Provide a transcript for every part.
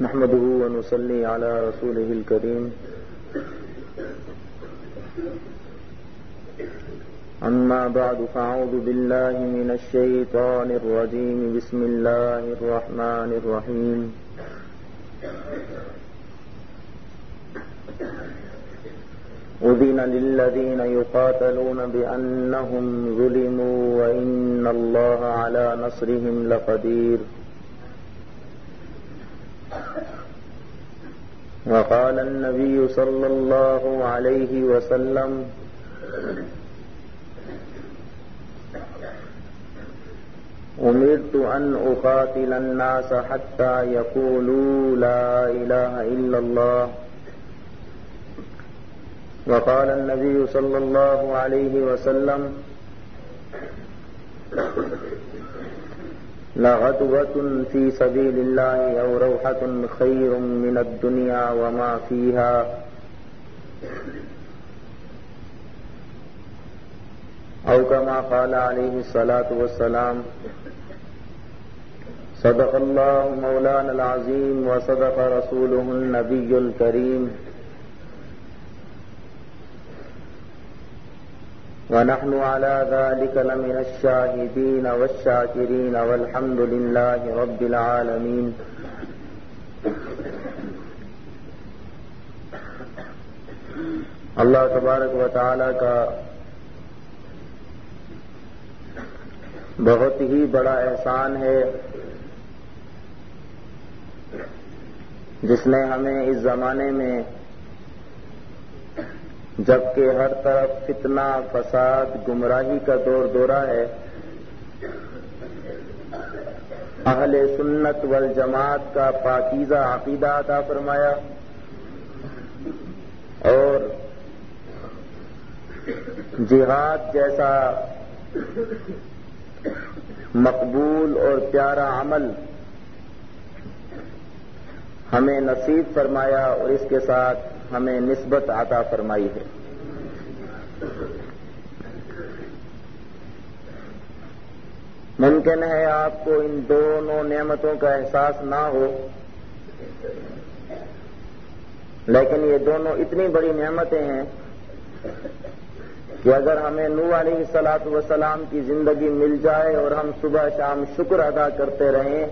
نحمده ونصلي على رسوله الكريم. أما بعد، فأعوذ بالله من الشيطان الرجيم. بسم الله الرحمن الرحيم. أذن للذين يقاتلون بأنهم ظلموا وإن الله على نصرهم لقدير. وقال النبي صلى الله عليه وسلم أمرت أن أقاتل الناس حتى يقولوا لا إله إلا الله. وقال النبي صلى الله عليه وسلم لغدوة في سبيل الله أو روحة خير من الدنيا وما فيها. أو كما قال عليه الصلاة والسلام صدق الله مولانا العظيم وصدق رسوله النبي الكريم. ونحن على ذلك لمن الشاهدين والشاكرين والحمد لله رب العالمين. اللہ تبارک و تعالی کا بہت ہی بڑا احسان ہے، جس نے ہمیں اس زمانے میں جبکہ ہر طرف فتنہ، فساد، گمراہی کا دور دورہ ہے۔ اہل سنت والجماعت کا پاکیزہ عقیدہ عطا فرمایا۔ اور جہاد جیسا مقبول اور پیارا عمل ہمیں نصیب فرمایا اور اس کے ساتھ ہمیں نسبت عطا فرمائی ہے۔ ممکن ہے آپ کو ان دونوں نعمتوں کا احساس نہ ہو، لیکن یہ دونوں اتنی بڑی نعمتیں ہیں کہ اگر ہمیں نو علیہ سلاط وسلام کی زندگی مل جائے اور ہم صبح شام شکر ادا کرتے رہیں،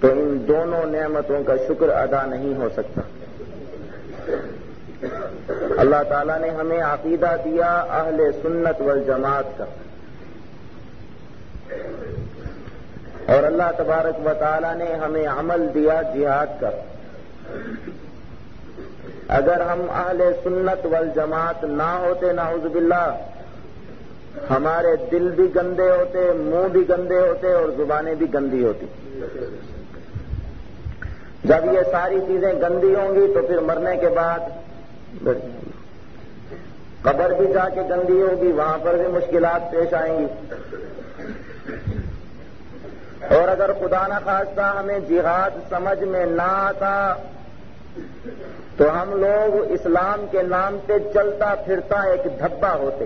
تو ان دونوں نعمتوں کا شکر ادا نہیں ہو سکتا۔ اللہ تعالیٰ نے ہمیں عقیدہ دیا اہل سنت والجماعت کا۔ اور اللہ تبارک و تعالیٰ نے ہمیں عمل دیا جہاد کا۔ اگر ہم اہل سنت والجماعت نہ ہوتے، نعوذ باللہ، ہمارے دل بھی گندے ہوتے، منہ بھی گندے ہوتے اور زبانیں بھی گندی ہوتی۔ جب یہ ساری چیزیں گندی ہوں گی تو پھر مرنے کے بعد قبر بھی جا کے گندی ہوگی وہاں پر بھی مشکلات پیش آئیں گی۔ اور اگر خدا نہ خواستہ ہمیں جہاد سمجھ میں نہ آتا، تو ہم لوگ اسلام کے نام پہ چلتا پھرتا ایک دھبا ہوتے۔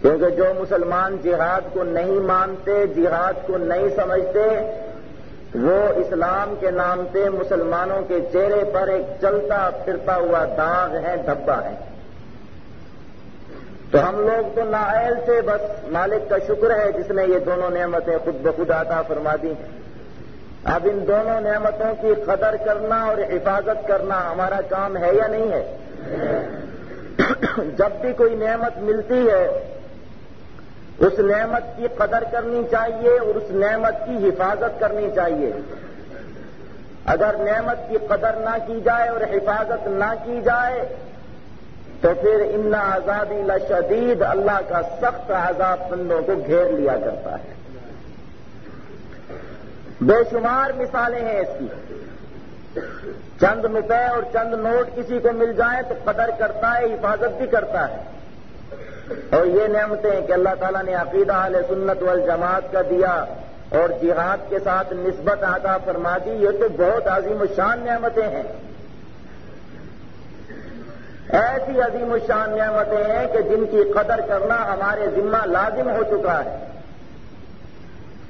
کیونکہ جو مسلمان جہاد کو نہیں مانتے، جہاد کو نہیں سمجھتے وہ اسلام کے نام پہ مسلمانوں کے چہرے پر ایک چلتا پھرتا ہوا داغ ہے، دھبا ہے۔ تو ہم لوگ تو نائل سے بس مالک کا شکر ہے جس نے یہ دونوں نعمتیں خود بخود عطا فرما دی اب ان دونوں نعمتوں کی قدر کرنا اور حفاظت کرنا ہمارا کام ہے یا نہیں ہے؟ جب بھی کوئی نعمت ملتی ہے اس نعمت کی قدر کرنی چاہیے اور اس نعمت کی حفاظت کرنی چاہیے۔ اگر نعمت کی قدر نہ کی جائے اور حفاظت نہ کی جائے، تو پھر ان آزادی لشدید اللہ کا سخت عذاب بندوں کو گھیر لیا کرتا ہے۔ بے شمار مثالیں ہیں اس کی۔ چند روپے اور چند نوٹ کسی کو مل جائیں تو قدر کرتا ہے، حفاظت بھی کرتا ہے۔ اور یہ نعمتیں کہ اللہ تعالیٰ نے عقیدہ علیہ سنت والجماعت کا دیا اور جہاد کے ساتھ نسبت عطا فرما دی، یہ تو بہت عظیم الشان نعمتیں ہیں۔ ایسی عظیم الشان نعمتیں ہیں کہ جن کی قدر کرنا ہمارے ذمہ لازم ہو چکا ہے۔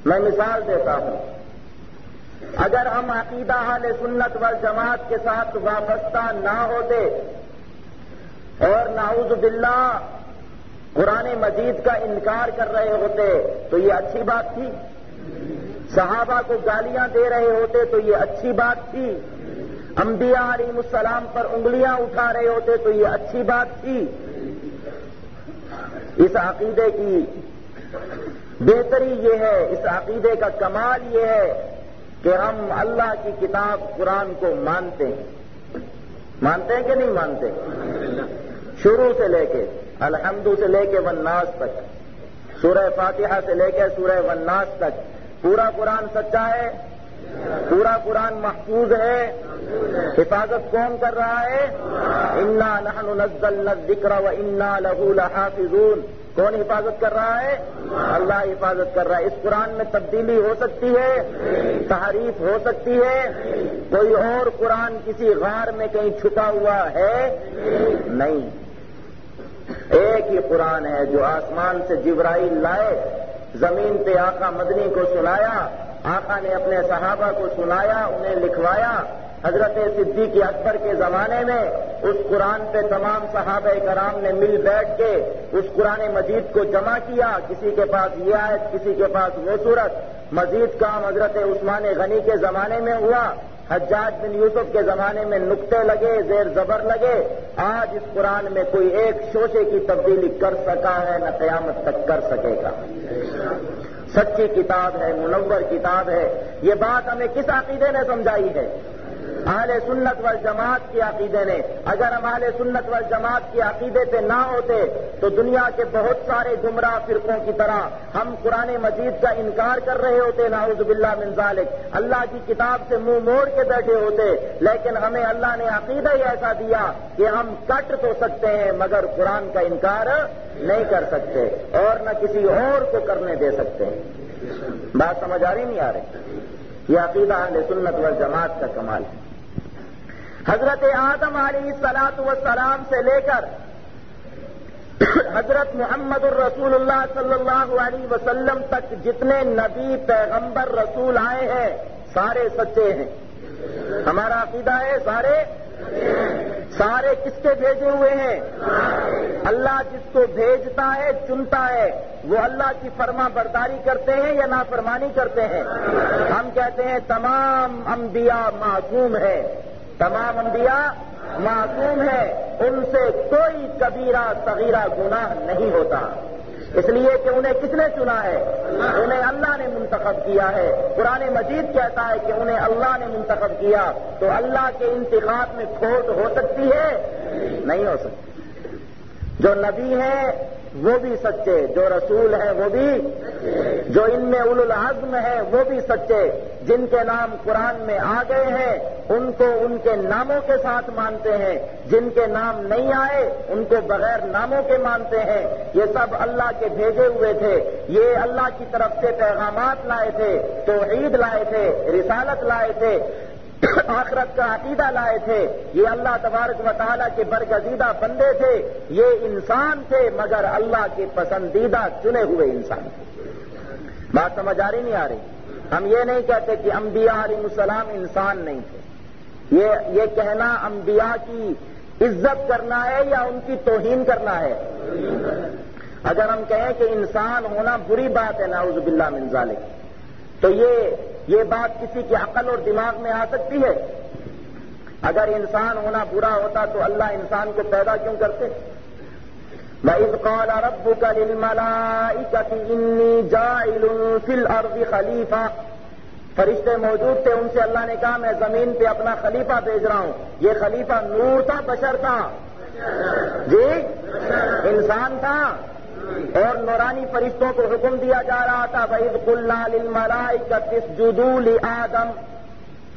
میں مثال دیتا ہوں۔ اگر ہم عقیدہ حال سنت و جماعت کے ساتھ وابستہ نہ ہوتے اور ناؤز باللہ قرآن مجید کا انکار کر رہے ہوتے تو یہ اچھی بات تھی؟ صحابہ کو گالیاں دے رہے ہوتے تو یہ اچھی بات تھی؟ انبیاء علیہ السلام پر انگلیاں اٹھا رہے ہوتے تو یہ اچھی بات تھی؟ اس عقیدے کی بہتری یہ ہے، اس عقیدے کا کمال یہ ہے کہ ہم اللہ کی کتاب قرآن کو مانتے ہیں۔ مانتے ہیں کہ نہیں مانتے؟ شروع سے لے کے الحمد سے لے کے وناس تک۔ سورہ فاتحہ سے لے کے سورہ وناس تک۔ پورا قرآن سچا ہے؟ پورا قرآن محفوظ ہے؟ حفاظت کون کر رہا ہے؟ انا نحن نزلنا الذکر و انا لہو لحافظون۔ کون حفاظت کر رہا ہے؟ اللہ حفاظت کر رہا ہے۔ اس قرآن میں تبدیلی ہو سکتی ہے؟ تحریف ہو سکتی ہے؟ کوئی اور قرآن کسی غار میں کہیں چھپا ہوا ہے؟ نہیں۔ ایک ہی قرآن ہے جو آسمان سے جبرائیل لائے، زمین پہ آقا مدنی کو سنایا آقا نے اپنے صحابہ کو سنایا انہیں لکھوایا۔ حضرت صدیق اکبر کے زمانے میں اس قرآن پہ تمام صحابہ کرام نے مل بیٹھ کے اس قرآن مجید کو جمع کیا۔ کسی کے پاس یہ آیت، کسی کے پاس وہ صورت مزید کام حضرت عثمان غنی کے زمانے میں ہوا۔ حجاج بن یوسف کے زمانے میں نقطے لگے، زیر زبر لگے۔ آج اس قرآن میں کوئی ایک شوشے کی تبدیلی کر سکا ہے، نہ قیامت تک کر سکے گا۔ سچی کتاب ہے، منور کتاب ہے۔ یہ بات ہمیں کس عقیدے نے سمجھائی ہے؟ اہل سنت وال جماعت کے عقیدے نے اگر ہم اہل سنت وال جماعت کے عقیدے پہ نہ ہوتے، تو دنیا کے بہت سارے گمراہ فرقوں کی طرح ہم قرآن مجید کا انکار کر رہے ہوتے ناؤز باللہ من ذالک۔ اللہ کی کتاب سے منہ موڑ کے بیٹھے ہوتے، لیکن ہمیں اللہ نے عقیدہ ہی ایسا دیا کہ ہم کٹ تو سکتے ہیں، مگر قرآن کا انکار نہیں کر سکتے اور نہ کسی اور کو کرنے دے سکتے۔ ہیں بات سمجھ آ رہی نہیں آ رہی؟ یہ عقیدہ اہل سنت و جماعت کا کمال ہے۔ حضرت آدم علیہ سلاط وسلام سے لے کر حضرت محمد الرسول اللہ صلی اللہ علیہ وسلم تک جتنے نبی پیغمبر رسول آئے ہیں، سارے سچے ہیں۔ ہمارا عقیدہ ہے، سارے سارے کس کے بھیجے ہوئے ہیں؟ اللہ جس کو بھیجتا ہے، چنتا ہے، وہ اللہ کی فرما برداری کرتے ہیں یا نافرمانی کرتے ہیں؟ ہم کہتے ہیں تمام انبیاء معصوم ہیں۔ تمام انبیاء معصوم ہے ان سے کوئی کبیرہ، صغیرہ گناہ نہیں ہوتا۔ اس لیے کہ انہیں کس نے چنا ہے؟ انہیں اللہ نے منتخب کیا ہے۔ قرآن مجید کہتا ہے کہ انہیں اللہ نے منتخب کیا۔ تو اللہ کے انتخاب میں کھوٹ ہو سکتی ہے؟ نہیں ہو سکتی۔ جو نبی ہیں، وہ بھی سچے۔ جو رسول ہیں، وہ بھی جو ان میں اول العزم ہے، وہ بھی سچے۔ جن کے نام قرآن میں آ گئے ہیں، ان کو ان کے ناموں کے ساتھ مانتے ہیں۔ جن کے نام نہیں آئے، ان کو بغیر ناموں کے مانتے ہیں۔ یہ سب اللہ کے بھیجے ہوئے تھے۔ یہ اللہ کی طرف سے پیغامات لائے تھے، توحید لائے تھے، رسالت لائے تھے، آخرت کا عقیدہ لائے تھے۔ یہ اللہ تبارک و تعالیٰ کے برگزیدہ بندے تھے۔ یہ انسان تھے، مگر اللہ کے پسندیدہ چنے ہوئے انسان تھے۔ بات سمجھ آ رہی نہیں آ رہی؟ ہم یہ نہیں کہتے کہ انبیاء علیہ السلام انسان نہیں تھے۔ یہ یہ کہنا انبیاء کی عزت کرنا ہے یا ان کی توہین کرنا ہے؟ اگر ہم کہیں کہ انسان ہونا بری بات ہے ناؤز باللہ من ذالک، تو یہ یہ بات کسی کی عقل اور دماغ میں آ سکتی ہے؟ اگر انسان ہونا برا ہوتا تو اللہ انسان کو پیدا کیوں کرتے؟ بھائی قال ربك للملائكة إني جاعل في الأرض خلیفہ فرشتے موجود تھے، ان سے اللہ نے کہا، میں زمین پہ اپنا خلیفہ بھیج رہا ہوں۔ یہ خلیفہ نور تھا، بشر تھا۔ جی؟ انسان تھا۔ اور نورانی فرشتوں کو حکم دیا جا رہا تھا بھائی کل ملائی کا کس آدم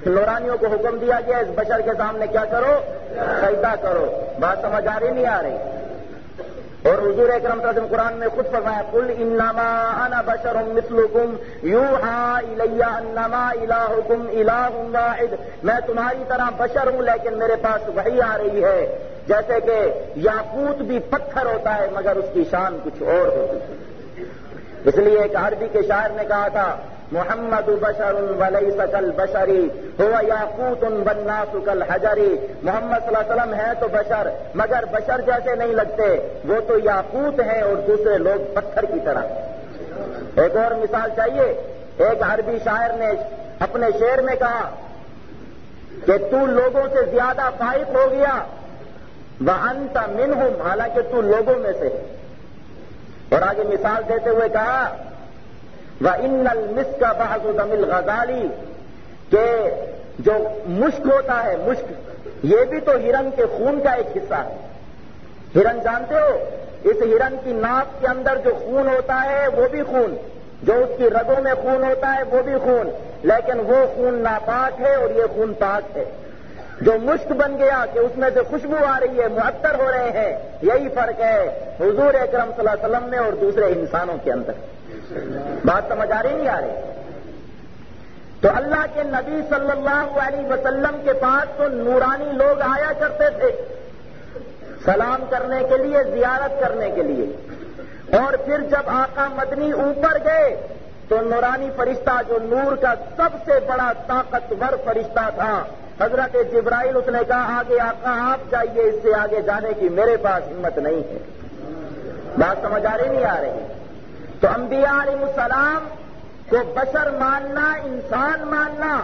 نورانیوں کو حکم دیا گیا، اس بشر کے سامنے کیا کرو؟ سجدہ کرو۔ بات سمجھ آ رہی نہیں آ رہی۔ اور حضور اکرم تعظم قرآن میں خود فرمایا کل انما انا بشر مثلکم، یوحا الیہ انما الہکم الہ واحد۔ میں تمہاری طرح بشر ہوں، لیکن میرے پاس وہی آ رہی ہے۔ جیسے کہ یاقوت بھی پتھر ہوتا ہے، مگر اس کی شان کچھ اور ہوتی ہے۔ اس لیے ایک عربی کے شاعر نے کہا تھا محمد بشر ولی سکل بشری ہوا یاقوت ان بننا سکل محمد صلی اللہ علیہ وسلم ہے تو بشر، مگر بشر جیسے نہیں لگتے، وہ تو یاقوت ہیں اور دوسرے لوگ پتھر کی طرح۔ ایک اور مثال چاہیے، ایک عربی شاعر نے اپنے شعر میں کہا کہ تو لوگوں سے زیادہ فائد ہو گیا وہ انت من ہوں حالانکہ تو لوگوں میں سے۔ اور آگے مثال دیتے ہوئے کہا وہ ان المس کا بحث دمل غزالی کہ جو مشک ہوتا ہے، مشک، یہ بھی تو ہرن کے خون کا ایک حصہ ہے۔ ہرن جانتے ہو؟ اس ہرن کی ناک کے اندر جو خون ہوتا ہے، وہ بھی خون۔ جو اس کی رگوں میں خون ہوتا ہے، وہ بھی خون۔ لیکن وہ خون ناپاک ہے اور یہ خون پاک ہے۔ جو مشک بن گیا کہ اس میں سے خوشبو آ رہی ہے معطر ہو رہے ہیں، یہی فرق ہے۔ حضور اکرم صلی اللہ علیہ وسلم میں اور دوسرے انسانوں کے اندر۔ بات سمجھ آ رہی نہیں آ رہی۔ تو اللہ کے نبی صلی اللہ علیہ وسلم کے پاس تو نورانی لوگ آیا کرتے تھے۔ سلام کرنے کے لیے، زیارت کرنے کے لیے۔ اور پھر جب آقا مدنی اوپر گئے، تو نورانی فرشتہ جو نور کا سب سے بڑا طاقتور فرشتہ تھا، حضرت جبرائیل، اس نے کہا، آگے آقا، آپ جائیے، اس سے آگے جانے کی میرے پاس ہمت نہیں ہے۔ بات سمجھ آ رہی نہیں آ رہی۔ تو انبیاء علیہ السلام کو بشر ماننا، انسان ماننا،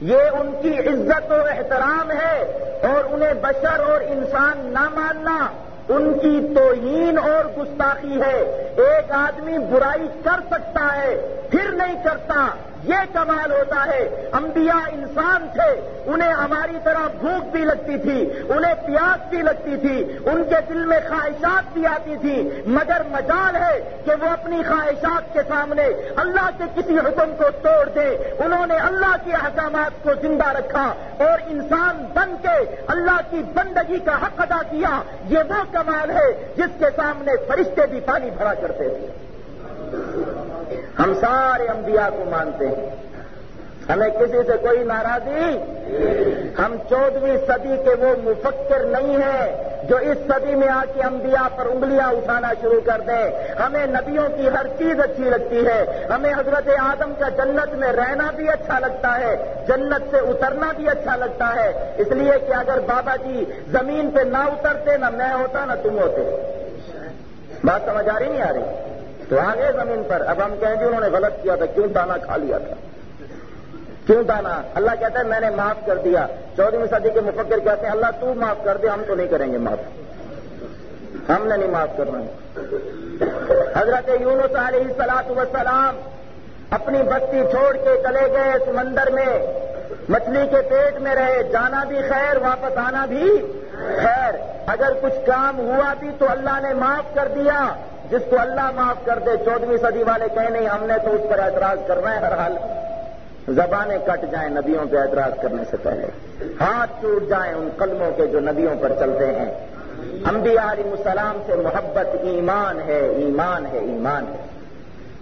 یہ ان کی عزت و احترام ہے اور انہیں بشر اور انسان نہ ماننا۔ ان کی توہین اور گستاخی ہے۔ ایک آدمی برائی کر سکتا ہے، پھر نہیں کرتا۔ یہ کمال ہوتا ہے۔ انبیاء انسان تھے۔ انہیں ہماری طرح بھوک بھی لگتی تھی، انہیں پیاس بھی لگتی تھی، ان کے دل میں خواہشات بھی آتی تھی۔ مگر مجال ہے کہ وہ اپنی خواہشات کے سامنے اللہ کے کسی حکم کو توڑ دے۔ انہوں نے اللہ کے احکامات کو زندہ رکھا اور انسان بن کے اللہ کی بندگی کا حق ادا کیا۔ یہ وہ کمال ہے جس کے سامنے فرشتے بھی پانی بھرا کرتے تھے۔ ہم سارے انبیاء کو مانتے ہیں۔ ہمیں کسی سے کوئی ناراضی ہم چودہویں صدی کے وہ مفکر نہیں ہیں جو اس صدی میں آ کے انبیاء پر انگلیاں اٹھانا شروع کر دیں ہمیں نبیوں کی ہر چیز اچھی لگتی ہے۔ ہمیں حضرت آدم کا جنت میں رہنا بھی اچھا لگتا ہے، جنت سے اترنا بھی اچھا لگتا ہے۔ اس لیے کہ اگر بابا جی زمین پہ نہ اترتے، نہ میں ہوتا، نہ تم ہوتے۔ بات سمجھ آ رہی نہیں آ رہی؟ تو آ گئے زمین پر، اب ہم کہیں گے انہوں نے غلط کیا تھا، کیوں دانا کھا لیا تھا؟ کیوں دانا اللہ کہتا ہے، میں نے معاف کر دیا۔ چودہویں صدی کے مفکر کہتے ہیں، اللہ تو معاف کر دے، ہم تو نہیں کریں گے معاف۔ ہم نے نہیں معاف کرنا۔ حضرت یونس علیہ سلاط وسلام اپنی بستی چھوڑ کے چلے گئے سمندر میں۔ مچھلی کے پیٹ میں رہے، جانا بھی خیر، واپس آنا بھی خیر۔ اگر کچھ کام ہوا بھی تو اللہ نے معاف کر دیا۔ جس کو اللہ معاف کر دے چودہویں صدی والے کہیں نہیں، ہم نے تو اس پر اعتراض کرنا ہے ہر حال۔ زبانیں کٹ جائیں نبیوں پہ اعتراض کرنے سے پہلے۔ ہاتھ ٹوٹ جائیں ان قلموں کے جو نبیوں پر چلتے ہیں۔ انبیاء علیہ السلام سے محبت ایمان ہے ایمان ہے ایمان ہے۔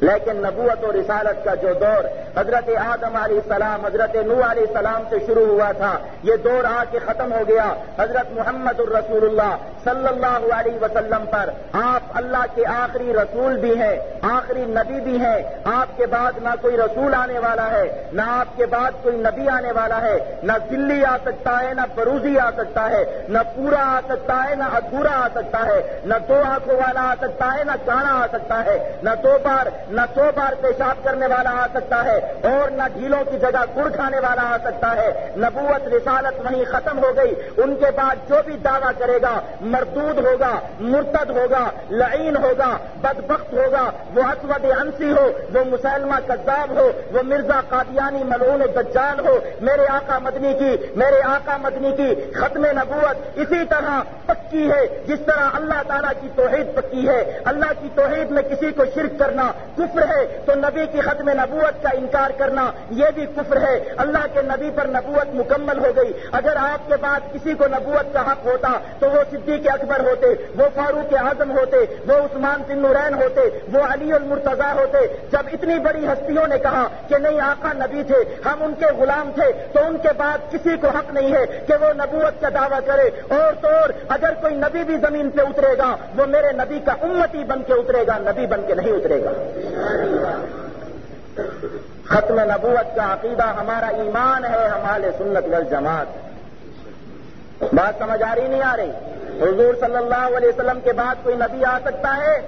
لیکن نبوت اور رسالت کا جو دور حضرت آدم علیہ السلام، حضرت نو علیہ السلام سے شروع ہوا تھا، یہ دور آ کے ختم ہو گیا۔ حضرت محمد الرسول اللہ صلی اللہ علیہ وسلم پر آپ اللہ کے آخری رسول بھی ہیں، آخری نبی بھی ہیں۔ آپ کے بعد نہ کوئی رسول آنے والا ہے، نہ آپ کے بعد کوئی نبی آنے والا ہے۔ نہ دلی آ سکتا ہے، نہ بروزی آ سکتا ہے، نہ پورا آ سکتا ہے، نہ ادھورا آ سکتا ہے، نہ دو آنکھوں والا آ سکتا ہے، نہ کانا آ سکتا ہے، نہ دو بار نہ سو بار پیشاب کرنے والا آ سکتا ہے اور نہ ڈھیلوں کی جگہ گر کھانے والا آ سکتا ہے۔ نبوت رسالت وہیں ختم ہو گئی۔ ان کے بعد جو بھی دعویٰ کرے گا، مردود ہوگا، مرتد ہوگا، لعین ہوگا، بدبخت ہوگا، وہ اسود انسی ہو، وہ مسلمہ کذاب ہو، وہ مرزا قادیانی ملعون دجال ہو، میرے آقا مدنی کی، میرے آقا مدنی کی ختم نبوت اسی طرح پکی ہے جس طرح اللہ تعالیٰ کی توحید پکی ہے۔ اللہ کی توحید میں کسی کو شرک کرنا کفر ہے تو نبی کی ختم نبوت کا انکار کرنا یہ بھی کفر ہے۔ اللہ کے نبی پر نبوت مکمل ہو گئی۔ اگر آپ کے بعد کسی کو نبوت کا حق ہوتا تو وہ صدیق اکبر ہوتے، وہ فاروق اعظم ہوتے، وہ عثمان بن نورین ہوتے، وہ علی المرتضی ہوتے۔ جب اتنی بڑی ہستیوں نے کہا کہ نہیں، آقا نبی تھے، ہم ان کے غلام تھے، تو ان کے بعد کسی کو حق نہیں ہے کہ وہ نبوت کا دعویٰ کرے۔ اور تو اور، اگر کوئی نبی بھی زمین پہ اترے گا، وہ میرے نبی کا امتی بن کے اترے گا، نبی بن کے نہیں اترے گا۔ ختم نبوت کا عقیدہ ہمارا ایمان ہے ہمارے سنت وال جماعت بات سمجھ آ رہی نہیں آ رہی؟ حضور صلی اللہ علیہ وسلم کے بعد کوئی نبی آ سکتا ہے؟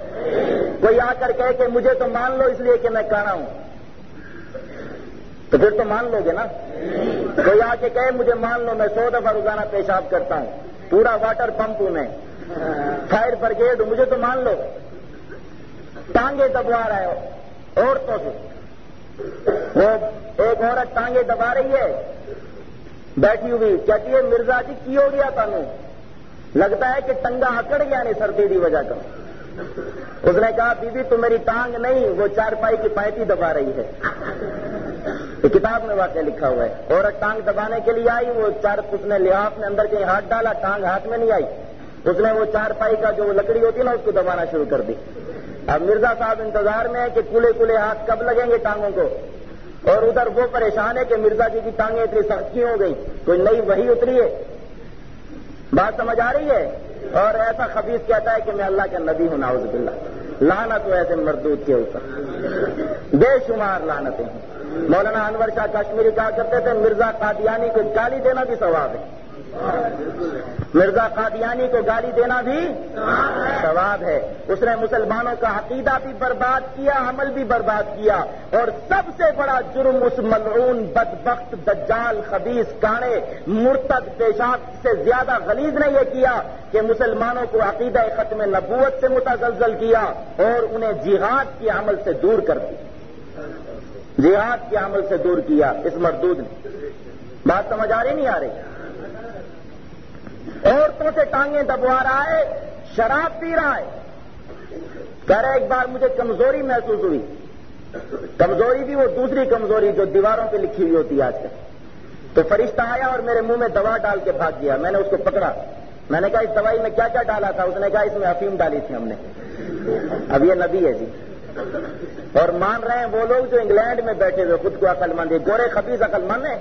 کوئی آ کر کہے کہ مجھے تو مان لو، اس لیے کہ میں کہنا ہوں۔ تو پھر تو مان لو گے نا؟ کوئی آ کے کہے مجھے مان لو، میں سو دفعہ روزانہ پیشاب کرتا ہوں۔ پورا واٹر پمپ ہوں میں فائر برگیڈ مجھے تو مان لو۔ ٹانگے دبوا رہا ہے عورتوں سے۔ وہ ایک عورت ٹانگے دبا رہی ہے، بیٹھی ہوئی، کہتی ہے، مرزا جی کی ہو گیا تمہیں؟ لگتا ہے کہ ٹنگا اکڑ گیا نہیں سردی کی وجہ کا اس نے کہا بی بی تو میری ٹانگ نہیں، وہ چار پائی کی پائٹی دبا رہی ہے۔ کتاب میں واقعہ لکھا ہوا ہے۔ اور ٹانگ دبانے کے لیے آئی، وہ چار، اس نے لحاظ میں اندر کہیں ہاتھ ڈالا، ٹانگ ہاتھ میں نہیں آئی۔ اس نے وہ چار پائی کا جو لکڑی ہوتی نا، اس کو دبانا شروع کر دی۔ اب مرزا صاحب انتظار میں ہے کہ کولے کولے ہاتھ کب لگیں گے ٹانگوں کو؟ اور ادھر وہ پریشان ہے کہ مرزا جی کی ٹانگیں اتنی سخت کی ہو گئی، کوئی نئی وہی اتری ہے؟ بات سمجھ آ رہی ہے؟ اور ایسا خبیص کہتا ہے کہ میں اللہ کا نبی ہوں ناؤز باللہ۔ لانا تو ایسے مردود کے اوپر۔ بے شمار لانتیں ہیں۔ مولانا انور شاہ کشمیری کہا کرتے تھے، مرزا قادیانی کو گالی دینا بھی ثواب ہے۔ مرزا قادیانی کو گالی دینا بھی ثواب ہے۔ اس نے مسلمانوں کا عقیدہ بھی برباد کیا، عمل بھی برباد کیا۔ اور سب سے بڑا جرم اس ملعون، بدبخت، دجال خبیص کاڑے مرتد، پیشاب سے زیادہ غلیظ نے یہ کیا کہ مسلمانوں کو عقیدہ ختم نبوت سے متزلزل کیا اور انہیں جہاد کے عمل سے دور کر دیا۔ جہاد کے عمل سے دور کیا اس مردود نے۔ بات سمجھ آ رہی نہیں آ رہی؟ عورتوں سے ٹانگیں دبوا رہا ہے، شراب پی رہا ہے۔ کہہ رہے ایک بار مجھے کمزوری محسوس ہوئی۔ کمزوری بھی وہ دوسری کمزوری جو دیواروں پہ لکھی ہوئی ہوتی ہے آج کل۔ تو فرشتہ آیا اور میرے منہ میں دوا ڈال کے بھاگ گیا۔ میں نے اس کو پکڑا۔ میں نے کہا، اس دوائی میں کیا کیا ڈالا تھا؟ اس نے کہا، اس میں افیم ڈالی تھی ہم نے۔ اب یہ نبی ہے جی۔ اور مان رہے ہیں وہ لوگ جو انگلینڈ میں بیٹھے ہوئے، خود کو عقل مند ہے گورے خبیز عقل مند ہے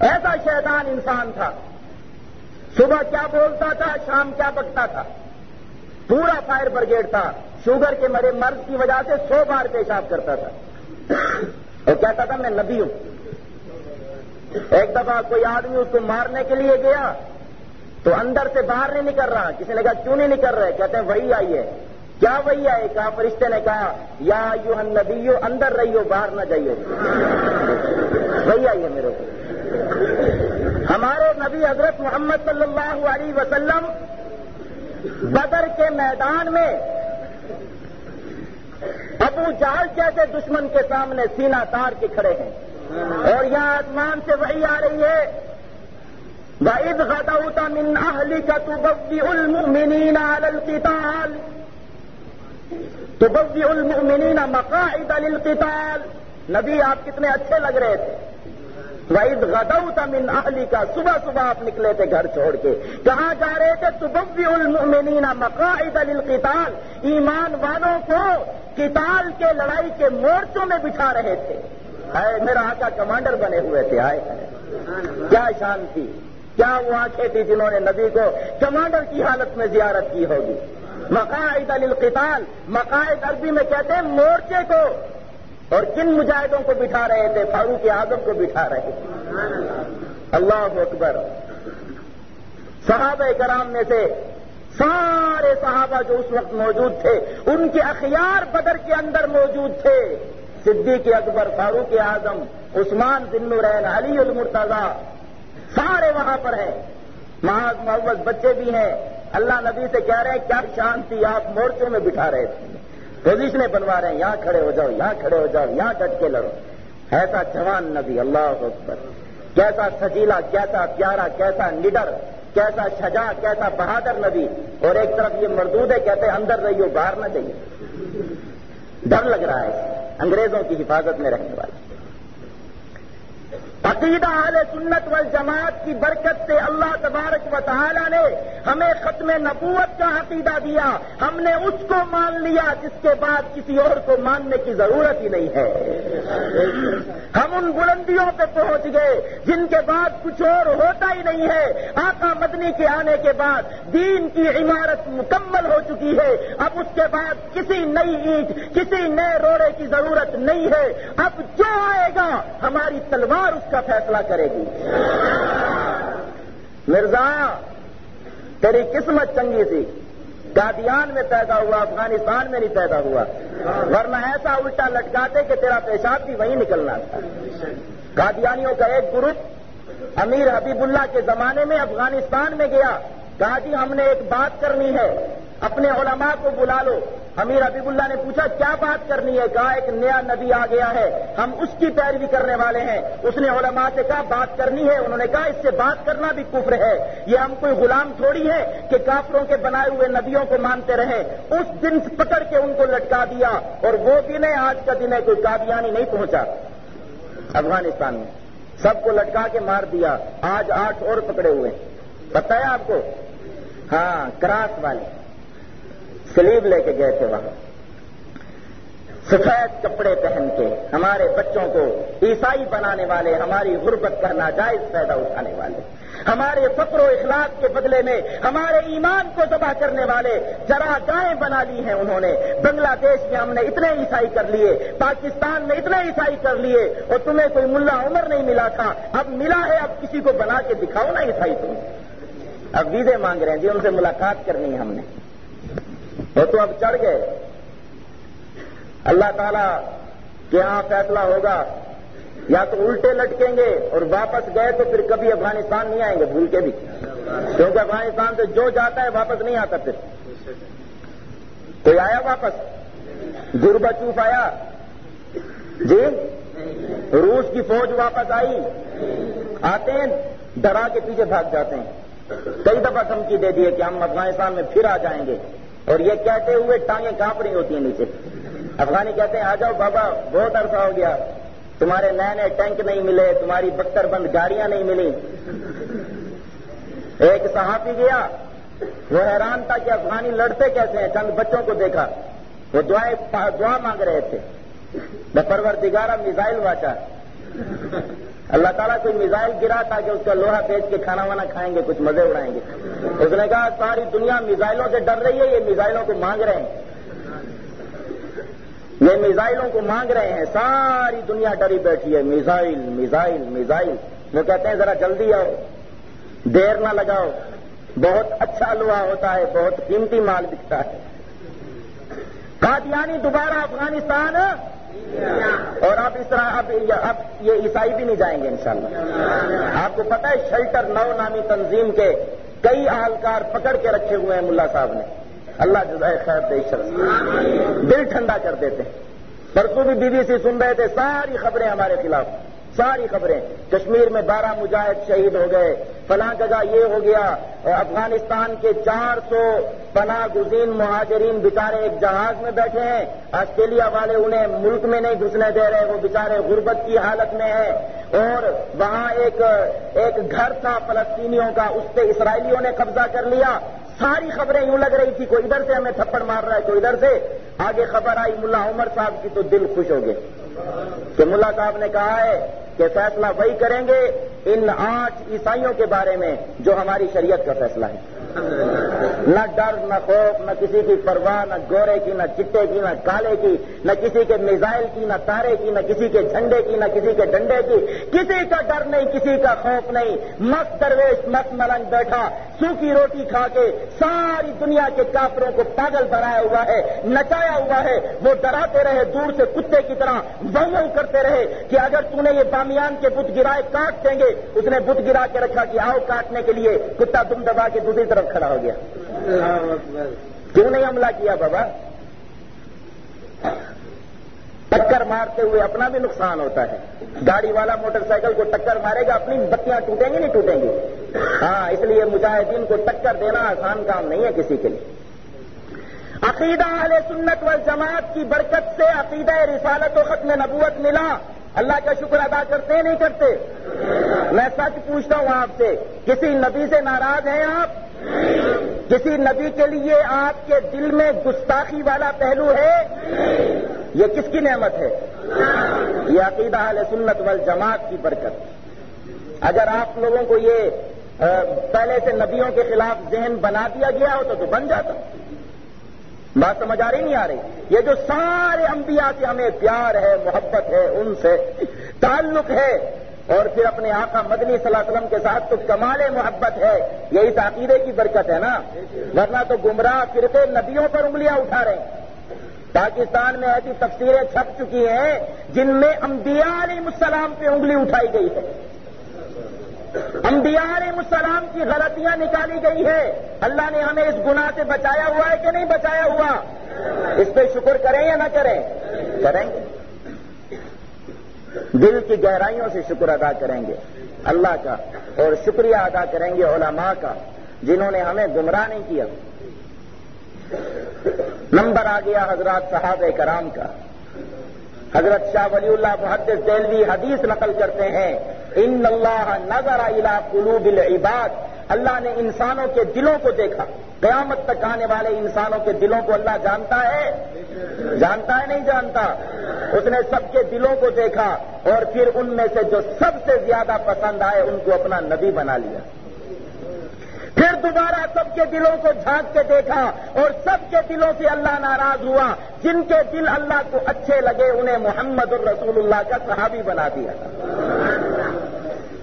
ایسا شیطان انسان تھا۔ صبح کیا بولتا تھا، شام کیا بکتا تھا۔ پورا فائر بریگیڈ تھا۔ شوگر کے مرے مرض کی وجہ سے سو بار پیشاب کرتا تھا۔ اور کہتا تھا، میں نبی ہوں۔ ایک دفعہ کوئی آدمی اس کو مارنے کے لیے گیا، تو اندر سے باہر نہیں نکل رہا۔ کسی نے کہا، کیوں نہیں نکل رہے؟ کہتے ہیں، وہی آئی ہے۔ کیا وہی آئے؟ کہا، فرشتے نے کہا، یا یو نبیو اندر رہیو، باہر نہ جائیے وہی آئی ہے میرے کو ہمارے نبی حضرت محمد صلی اللہ علیہ وسلم بدر کے میدان میں ابو جال جیسے دشمن کے سامنے سینا تار کے کھڑے ہیں۔ اور یہاں آسمان سے وہی آ رہی ہے۔ وَإِذْ غَدَوْتَ مِنْ أَهْلِكَ تُبَوِّئُ الْمُؤْمِنِينَ عَلَى الْقِتَالِ۔ تُبَوِّئُ الْمُؤْمِنِينَ مَقَاعِدَ لِلْقِتَالِ۔ نبی آپ کتنے اچھے لگ رہے تھے۔ وعید غدو من اہلی کا صبح صبح آپ نکلے تھے گھر چھوڑ کے۔ کہاں جا رہے تھے تبوی المؤمنین مقاعد للقتال۔ ایمان والوں کو قتال کے لڑائی کے مورچوں میں بٹھا رہے تھے۔ میرا آقا کمانڈر بنے ہوئے تھے آئے کیا شان تھی، کیا وہ آنکھیں تھی جنہوں نے نبی کو کمانڈر کی حالت میں زیارت کی ہوگی۔ مقاعد للقتال، مقاعد عربی میں کہتے ہیں مورچے کو۔ اور کن مجاہدوں کو بٹھا رہے تھے، فاروق اعظم کو بٹھا رہے تھے۔ اللہ اکبر۔ صحابہ کرام میں سے سارے صحابہ جو اس وقت موجود تھے، ان کے اخیار بدر کے اندر موجود تھے۔ صدیق اکبر، فاروق اعظم، عثمان ذن الرین علی المرتضی، سارے وہاں پر ہیں۔ محاذ محبت بچے بھی ہیں۔ اللہ نبی سے کہہ رہے ہیں، کیا شانتی آپ مورچوں میں بٹھا رہے تھے۔ پوزیشنیں بنوا رہے ہیں۔ یہاں کھڑے ہو جاؤ، یہاں کھڑے ہو جاؤ، یہاں ڈٹ کے لڑو۔ ایسا جوان نبی، اللہ اکبر۔ کیسا سجیلا کیسا پیارا کیسا نڈر کیسا شجا کیسا بہادر نبی۔ اور ایک طرف یہ مردود ہے، کہتے ہیں، اندر رہیو، باہر نہ جائیے۔ ڈر لگ رہا ہے، انگریزوں کی حفاظت میں رہنے والے عقیدہ اہل سنت وال جماعت کی برکت سے اللہ تبارک و تعالی نے ہمیں ختم نبوت کا عقیدہ دیا۔ ہم نے اس کو مان لیا جس کے بعد کسی اور کو ماننے کی ضرورت ہی نہیں ہے۔ ہم ان بلندیوں پہ پہنچ گئے جن کے بعد کچھ اور ہوتا ہی نہیں ہے۔ آقا مدنی کے آنے کے بعد دین کی عمارت مکمل ہو چکی ہے۔ اب اس کے بعد کسی نئی اینٹ، کسی نئے روڑے کی ضرورت نہیں ہے۔ اب جو آئے گا، ہماری تلوار اس کا فیصلہ کرے گی۔ مرزا، تیری قسمت چنگی تھی۔ گادیان میں پیدا ہوا، افغانستان میں نہیں پیدا ہوا۔ ورنہ ایسا الٹا لٹکاتے کہ تیرا پیشاب بھی وہیں نکلنا تھا۔ گادیانیوں کا ایک گروپ امیر حبیب اللہ کے زمانے میں افغانستان میں گیا۔ کہا جی ہم نے ایک بات کرنی ہے، اپنے علماء کو بلا لو۔ امیر حبیب اللہ نے پوچھا، کیا بات کرنی ہے؟ کہا، ایک نیا نبی آ گیا ہے، ہم اس کی پیروی کرنے والے ہیں۔ اس نے علماء سے کہا، بات کرنی ہے۔ انہوں نے کہا، اس سے بات کرنا بھی کفر ہے۔ یہ ہم کوئی غلام تھوڑی ہے کہ کافروں کے بنائے ہوئے نبیوں کو مانتے رہے۔ اس دن پکڑ کے ان کو لٹکا دیا اور وہ دن ہے، آج کا دن ہے، کوئی قادیانی نہیں پہنچا۔ افغانستان میں سب کو لٹکا کے مار دیا۔ آج آٹھ اور پکڑے ہوئے۔ پتہ ہے آپ کو؟ ہاں کراس والے۔ سلیب لے کے گئے تھے وہاں۔ سفید کپڑے پہن کے ہمارے بچوں کو عیسائی بنانے والے، ہماری غربت کا ناجائز پیدا اٹھانے والے۔ ہمارے فقر و اخلاق کے بدلے میں ہمارے ایمان کو دبا کرنے والے جرا گائیں بنا لی ہیں انہوں نے۔ بنگلہ دیش میں ہم نے اتنے عیسائی کر لیے، پاکستان میں اتنے عیسائی کر لیے اور تمہیں کوئی ملا عمر نہیں ملا تھا۔ اب ملا ہے، اب کسی کو بنا کے دکھاؤ نا عیسائی تم۔ اب ویزے مانگ رہے ہیں جی ان سے ملاقات کرنی ہے ہم نے۔ وہ تو اب چڑھ گئے۔ اللہ تعالی کے یہاں فیصلہ ہوگا۔ یا تو الٹے لٹکیں گے اور واپس گئے تو پھر کبھی افغانستان نہیں آئیں گے، بھول کے بھی۔ کیونکہ افغانستان سے جو جاتا ہے واپس نہیں آتا پھر۔ کوئی آیا واپس؟ گربا چوف آیا؟ جی؟ روس کی فوج واپس آئی۔ آتے ہیں ڈرا کے پیچھے بھاگ جاتے ہیں۔ کئی دفعہ دھمکی دے دیے کہ ہم افغانستان میں پھر آ جائیں گے۔ اور یہ کہتے ہوئے ٹانگیں کانپ رہی ہوتی ہیں نیچے۔ افغانی کہتے ہیں، آ جاؤ بابا، بہت عرصہ ہو گیا۔ تمہارے نئے نئے ٹینک نہیں ملے، تمہاری بکر بند گاڑیاں نہیں ملی ایک صحافی گیا، وہ حیران تھا کہ افغانی لڑتے کیسے ہیں؟ چند بچوں کو دیکھا۔ وہ دعائیں، دعا مانگ رہے تھے۔ میں پرور دگارا میزائل واچا۔ اللہ تعالیٰ کوئی میزائل گرا تھا کہ اس کا لوہا بیچ کے کھانا وانا کھائیں گے، کچھ مزے اڑائیں گے۔ اس نے کہا، ساری دنیا میزائلوں سے ڈر رہی ہے، یہ میزائلوں کو مانگ رہے ہیں۔ یہ میزائلوں کو مانگ رہے ہیں، ساری دنیا ڈری بیٹھی ہے۔ Missile missile missile. وہ کہتے ہیں، ذرا جلدی آؤ، دیر نہ لگاؤ۔ بہت اچھا لوہا ہوتا ہے، بہت قیمتی مال بکتا ہے۔ قادیانی دوبارہ افغانستان اور آپ اس طرح اب اب یہ عیسائی بھی نہیں جائیں گے انشاءاللہ۔ آپ کو پتا ہے شیلٹر نو نامی تنظیم کے کئی اہلکار پکڑ کے رکھے ہوئے ہیں ملا صاحب نے۔ اللہ جزائے خیر دے شرط دل ٹھنڈا کر دیتے پرسوں بھی بی بی سی سن رہے تھے، ساری خبریں ہمارے خلاف۔ ساری خبریں۔ کشمیر میں بارہ مجاہد شہید ہو گئے۔ فلاں جگہ یہ ہو گیا، افغانستان کے چار سو پناہ گزین مہاجرین بچارے ایک جہاز میں بیٹھے ہیں۔ آسٹریلیا والے انہیں ملک میں نہیں گھسنے دے رہے، وہ بچارے غربت کی حالت میں ہیں۔ اور وہاں ایک ایک گھر تھا فلسطینیوں کا، اس پہ اسرائیلیوں نے قبضہ کر لیا۔ ساری خبریں یوں لگ رہی تھی، کوئی ادھر سے ہمیں تھپڑ مار رہا ہے، کوئی ادھر سے۔ آگے خبر آئی، ملا عمر صاحب کی تو دل خوش ہو گئے۔ کہ ملا صاحب نے کہا ہے کہ فیصلہ وہی کریں گے ان آٹھ عیسائیوں کے بارے میں جو ہماری شریعت کا فیصلہ ہے۔ نہ ڈر، نہ خوف، نہ کسی کی پرواہ، نہ گورے کی، نہ چٹے کی، نہ کالے کی، نہ کسی کے میزائل کی، نہ تارے کی، نہ کسی کے جھنڈے کی، نہ کسی کے ڈنڈے کی۔ کسی کا ڈر نہیں، کسی کا خوف نہیں۔ مست درویش، مست ملنگ بیٹھا، سوکھی روٹی کھا کے ساری دنیا کے کافروں کو پاگل بنایا ہوا ہے، نچایا ہوا ہے۔ وہ ڈراتے رہے، دور سے کتے کی طرح بہو کرتے رہے کہ اگر تم نے یہ بامیان کے بت گرائے کاٹ دیں گے، اس نے بت گرا کے رکھا کہ آؤ کاٹنے کے لیے کتا تم دبا کے دوسری طرف طرف کھڑا ہو گیا۔ کیوں نہیں حملہ کیا بابا؟ ٹکر مارتے ہوئے اپنا بھی نقصان ہوتا ہے۔ گاڑی والا موٹر سائیکل کو ٹکر مارے گا، اپنی بتیاں ٹوٹیں گی نہیں ٹوٹیں گی؟ ہاں اس لیے مجاہدین کو ٹکر دینا آسان کام نہیں ہے کسی کے لیے۔ عقیدہ اہل سنت وال جماعت کی برکت سے عقیدہ رسالت و ختم نبوت ملا۔ اللہ کا شکر ادا کرتے نہیں کرتے؟ میں سچ پوچھتا ہوں آپ سے، کسی نبی سے ناراض ہیں آپ؟ کسی نبی کے لیے آپ کے دل میں گستاخی والا پہلو ہے؟ یہ کس کی نعمت ہے؟ یہ عقیدہ علیہ سنت والجماعت کی برکت۔ اگر آپ لوگوں کو یہ پہلے سے نبیوں کے خلاف ذہن بنا دیا گیا ہوتا تو بن جاتا۔ بات سمجھ آ رہی نہیں آ رہی؟ یہ جو سارے انبیاء سے ہمیں پیار ہے، محبت ہے، ان سے تعلق ہے، اور پھر اپنے آقا مدنی صلی اللہ علیہ وسلم کے ساتھ تو کمال محبت ہے، یہی تعقیدے کی برکت ہے نا؟ ورنہ تو گمراہ فرقے نبیوں پر انگلیاں اٹھا رہے ہیں۔ پاکستان میں ایسی تفسیریں چھپ چکی ہیں جن میں انبیاء علیہ السلام پہ انگلی اٹھائی گئی ہے۔ انبیاء علیہ السلام کی غلطیاں نکالی گئی ہے اللہ نے ہمیں اس گناہ سے بچایا ہوا ہے کہ نہیں بچایا ہوا؟ اس پہ شکر کریں یا نہ کریں؟ کریں گے۔ دل کی گہرائیوں سے شکر ادا کریں گے۔ اللہ کا اور شکریہ ادا کریں گے علماء کا، جنہوں نے ہمیں گمراہ نہیں کیا۔ نمبر آ گیا حضرات صحابہ کرام کا۔ حضرت شاہ ولی اللہ محدث دہلوی حدیث نقل کرتے ہیں، ان اللہ نظر الى قلوب العباد. اللہ نے انسانوں کے دلوں کو دیکھا۔ قیامت تک آنے والے انسانوں کے دلوں کو اللہ جانتا ہے؟ جانتا ہے نہیں جانتا؟ اس نے سب کے دلوں کو دیکھا اور پھر ان میں سے جو سب سے زیادہ پسند آئے، ان کو اپنا نبی بنا لیا۔ پھر دوبارہ سب کے دلوں کو جھانک کے دیکھا اور سب کے دلوں سے اللہ ناراض ہوا۔ جن کے دل اللہ کو اچھے لگے، انہیں محمد الرسول اللہ کا صحابی بنا دیا۔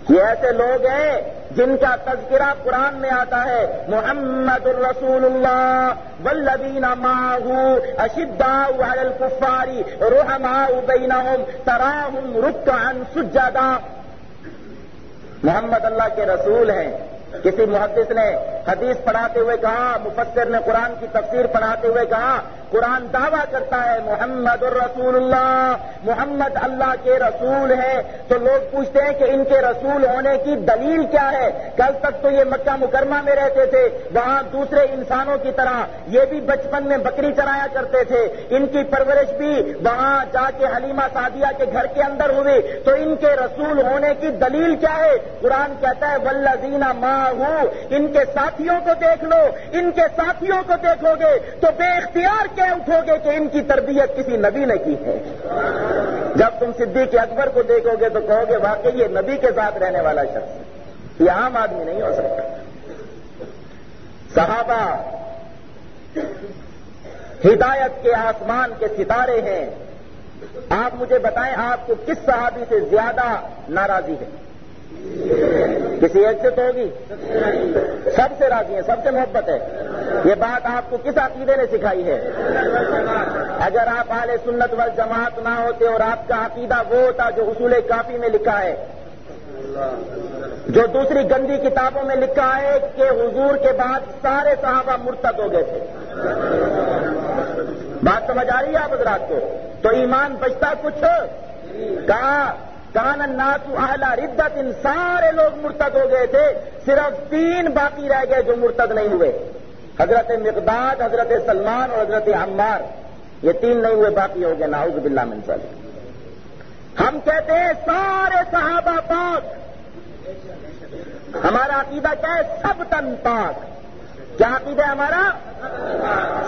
یہ ایسے لوگ ہیں جن کا تذکرہ قرآن میں آتا ہے۔ محمد الرسول اللہ ولدین ماہو اشدا الکفاری روحما بینہم، تراہم رکعن سجدہ محمد اللہ کے رسول ہیں۔ کسی محدث نے حدیث پڑھاتے ہوئے کہا، مفسر نے قرآن کی تفسیر پڑھاتے ہوئے کہا قرآن دعویٰ کرتا ہے، محمد الرسول اللہ محمد اللہ کے رسول ہیں تو لوگ پوچھتے ہیں کہ ان کے رسول ہونے کی دلیل کیا ہے؟ کل تک تو یہ مکہ مکرمہ میں رہتے تھے، وہاں دوسرے انسانوں کی طرح یہ بھی بچپن میں بکری چرایا کرتے تھے۔ ان کی پرورش بھی وہاں جا کے حلیمہ سعدیہ کے گھر کے اندر ہوئی۔ تو ان کے رسول ہونے کی دلیل کیا ہے؟ قرآن کہتا ہے ولزینہ ماں ان کے ساتھیوں کو دیکھ لو، ان کے ساتھیوں کو دیکھو گے تو بے اختیار کیا اٹھو گے کہ ان کی تربیت کسی نبی نے کی ہے۔ جب تم صدیق اکبر کو دیکھو گے تو کہو گے واقعی یہ نبی کے ساتھ رہنے والا شخص یہ عام آدمی نہیں ہو سکتا۔ صحابہ ہدایت کے آسمان کے ستارے ہیں۔ آپ مجھے بتائیں آپ کو کس صحابی سے زیادہ ناراضی ہے؟ کسی ایک سے تو ہوگی سب سے راضی ہے سب سے محبت ہے۔ یہ بات آپ کو کس عقیدے نے سکھائی ہے؟ اگر آپ اعلی سنت وال جماعت نہ ہوتے اور آپ کا عقیدہ وہ ہوتا جو اصول کافی میں لکھا ہے، جو دوسری گندی کتابوں میں لکھا ہے کہ حضور کے بعد سارے صحابہ مرتد ہو گئے تھے۔ بات سمجھ آ رہی ہے آپ حضرات کو؟ تو ایمان بچتا کچھ؟ کہا کان ناسو اہلا ردت، ان سارے لوگ مرتد ہو گئے تھے، صرف تین باقی رہ گئے جو مرتد نہیں ہوئے۔ حضرت مقداد، حضرت سلمان اور حضرت عمار، یہ تین نہیں ہوئے، باقی ہو گئے ناؤز باللہ من صلی ہم کہتے ہیں سارے صحابہ پاک، ہمارا عقیدہ کیا ہے؟ سب تن پاک۔ کیا عقیدہ ہے ہمارا